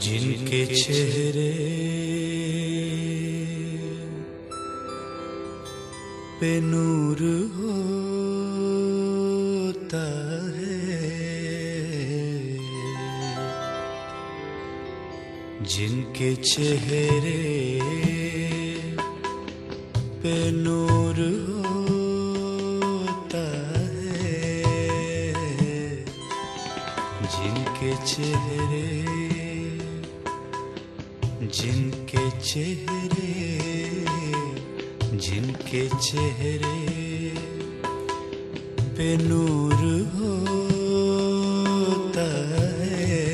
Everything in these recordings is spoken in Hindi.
जिनके चेहरे पे नूर होता है। जिनके चेहरे पे नूर होता है। जिनके चेहरे जिनके चेहरे जिनके चेहरे पे नूर होता है,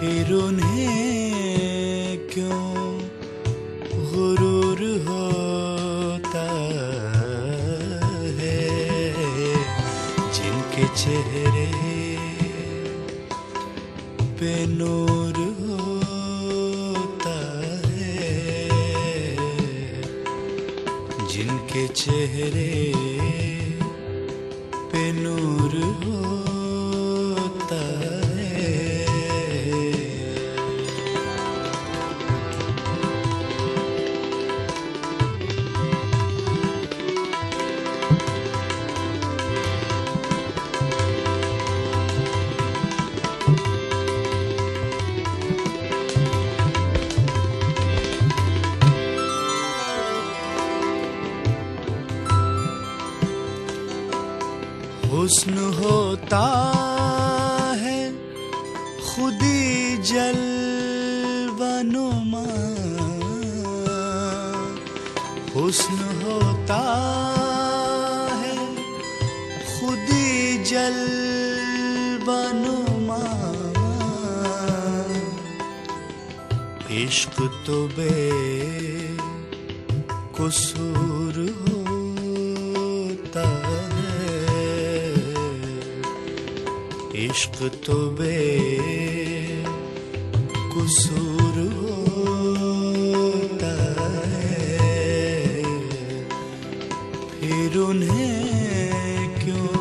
फिर उन्हें क्यों गुरूर होता है? जिनके चेहरे पे नूर होता है। जिनके चेहरे पे नूर होता हुस्न होता है खुदी जलवनुमा। हुस्न होता है खुदी जलवनुमा। इश्क तो बे कसूर होता इश्क तो बे कसूर होता है। फिर उन्हें क्यों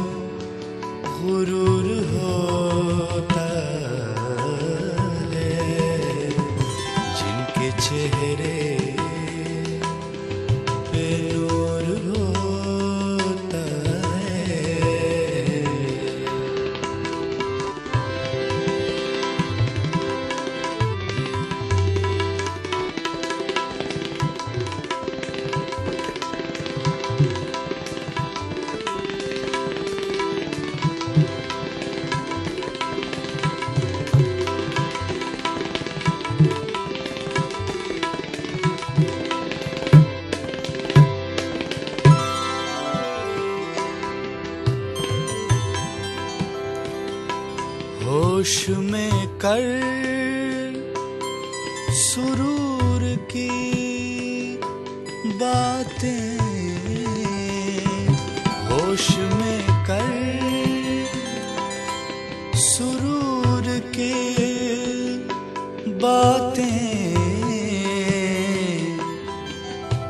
गुरूर होता है? जिनके चेहरे होश में कर सुरूर की बातें। होश में कर सुरूर के बातें।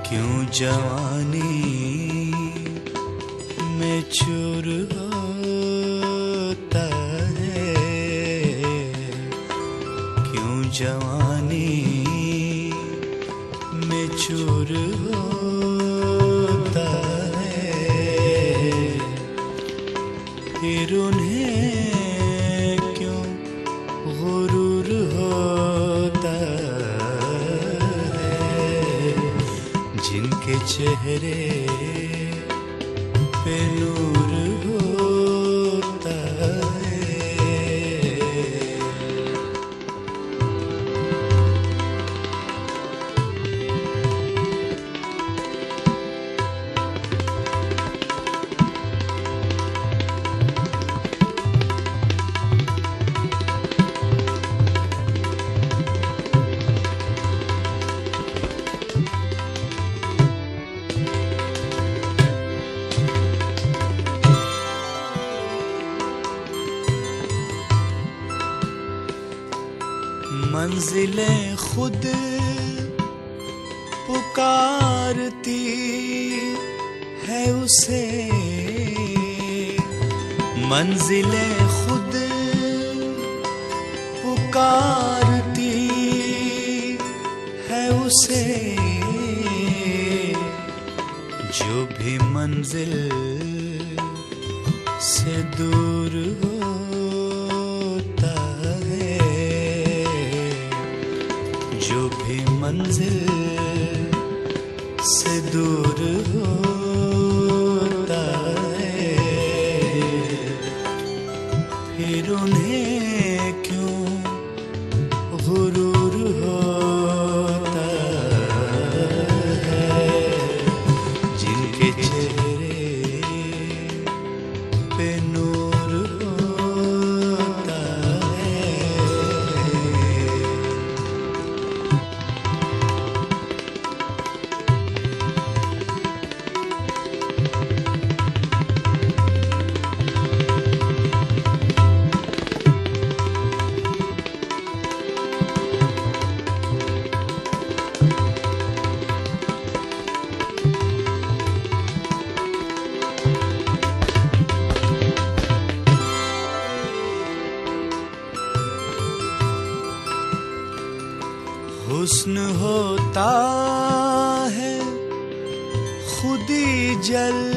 क्यों जवानी जवानी में चूर होता है। फिर उन्हें क्यों है? जिनके चेहरे पे नूर मंजिलें खुद पुकारती है उसे। मंजिलें खुद पुकारती है उसे। जो भी मंजिल से दूर होता जो भी मंजिल से दूर होता हुस्न होता है खुदी जलवानुमा।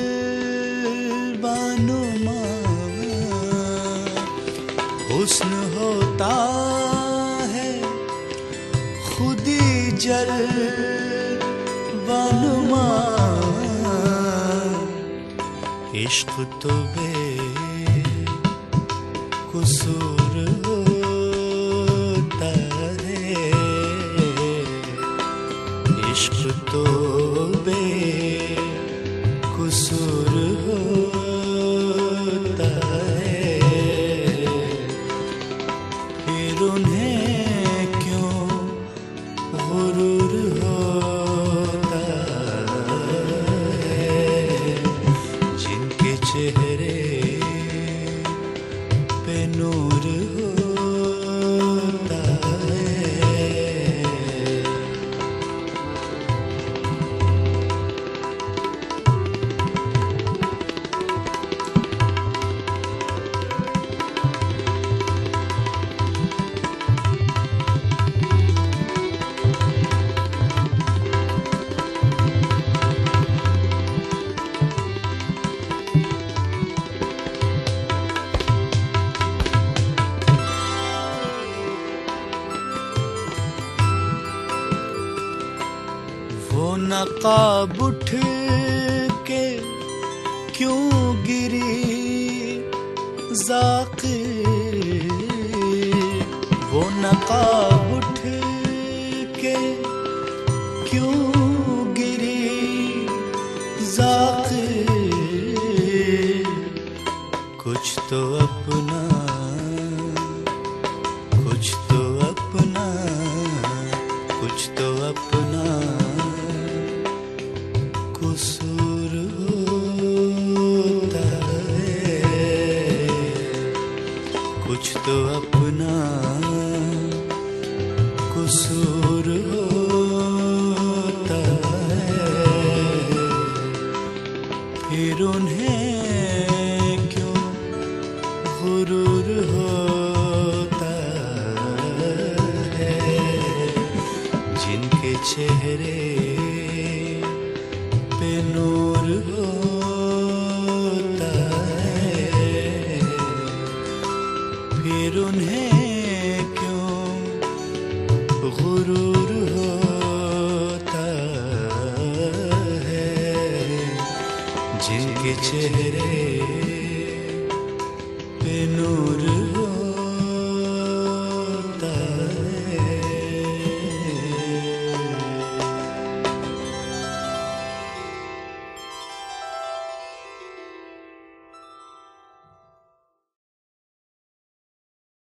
हुस्न होता है खुदी जलवानुमा। इश्क तो बे कुसूर बे नकाब उठ के क्यों गिरी जाक? वो नकाब उठ के क्यों गिरी जाक? कुछ तो अपना, कुछ तो अपना, कुछ तो अपना। चेहरे पे नूर